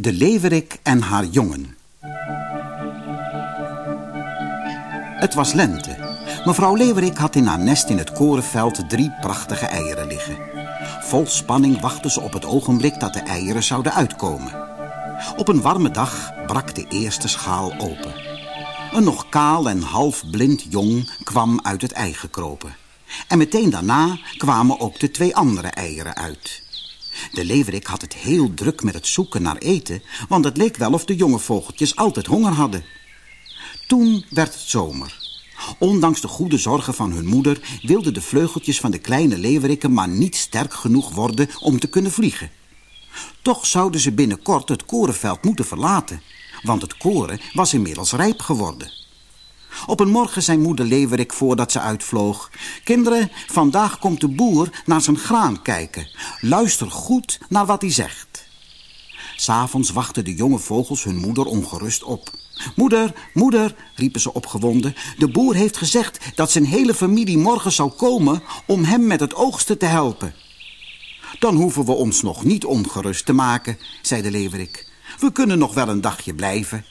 De leverik en haar jongen. Het was lente. Mevrouw Leverik had in haar nest in het korenveld drie prachtige eieren liggen. Vol spanning wachtte ze op het ogenblik dat de eieren zouden uitkomen. Op een warme dag brak de eerste schaal open. Een nog kaal en half blind jong kwam uit het ei gekropen. En meteen daarna kwamen ook de twee andere eieren uit. De leverik had het heel druk met het zoeken naar eten... want het leek wel of de jonge vogeltjes altijd honger hadden. Toen werd het zomer. Ondanks de goede zorgen van hun moeder... wilden de vleugeltjes van de kleine leeuwerikken maar niet sterk genoeg worden om te kunnen vliegen. Toch zouden ze binnenkort het korenveld moeten verlaten... want het koren was inmiddels rijp geworden. Op een morgen zei moeder Leeuwerik voordat ze uitvloog... Kinderen, vandaag komt de boer naar zijn graan kijken. Luister goed naar wat hij zegt. S'avonds wachten de jonge vogels hun moeder ongerust op. Moeder, moeder, riepen ze opgewonden. De boer heeft gezegd dat zijn hele familie morgen zal komen... om hem met het oogsten te helpen. Dan hoeven we ons nog niet ongerust te maken, zei de leeuwerik. We kunnen nog wel een dagje blijven.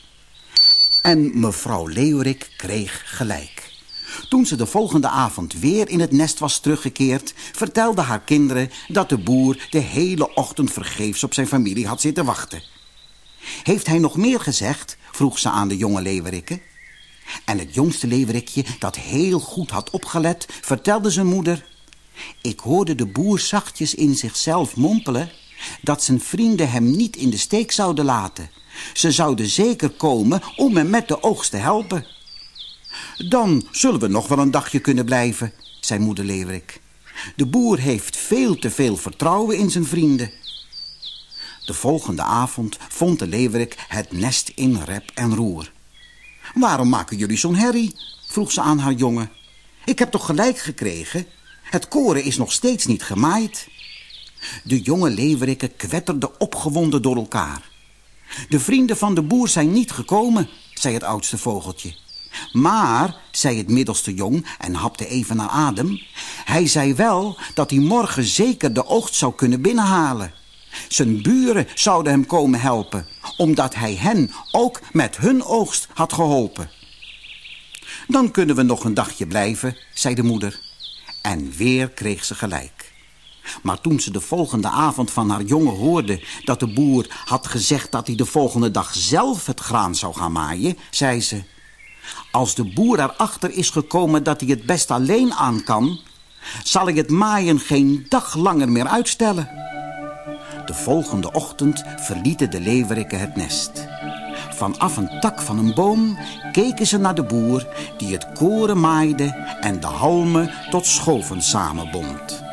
En mevrouw Leeuwerik kreeg gelijk. Toen ze de volgende avond weer in het nest was teruggekeerd... vertelde haar kinderen dat de boer de hele ochtend vergeefs op zijn familie had zitten wachten. Heeft hij nog meer gezegd? vroeg ze aan de jonge leeuwerikken. En het jongste leeuwerikje, dat heel goed had opgelet, vertelde zijn moeder... Ik hoorde de boer zachtjes in zichzelf mompelen... dat zijn vrienden hem niet in de steek zouden laten... Ze zouden zeker komen om hem met de oogst te helpen. Dan zullen we nog wel een dagje kunnen blijven, zei moeder Leeuwerik. De boer heeft veel te veel vertrouwen in zijn vrienden. De volgende avond vond de leeuwerik het nest in rep en roer. Waarom maken jullie zo'n herrie? vroeg ze aan haar jongen. Ik heb toch gelijk gekregen? Het koren is nog steeds niet gemaaid. De jonge leeuwerikken kwetterden opgewonden door elkaar. De vrienden van de boer zijn niet gekomen, zei het oudste vogeltje. Maar, zei het middelste jong en hapte even naar adem... hij zei wel dat hij morgen zeker de oogst zou kunnen binnenhalen. Zijn buren zouden hem komen helpen... omdat hij hen ook met hun oogst had geholpen. Dan kunnen we nog een dagje blijven, zei de moeder. En weer kreeg ze gelijk. Maar toen ze de volgende avond van haar jongen hoorde... dat de boer had gezegd dat hij de volgende dag zelf het graan zou gaan maaien... zei ze... Als de boer erachter is gekomen dat hij het best alleen aan kan... zal ik het maaien geen dag langer meer uitstellen. De volgende ochtend verlieten de leeuwerikken het nest. Vanaf een tak van een boom keken ze naar de boer... die het koren maaide en de halmen tot schoven samenbond.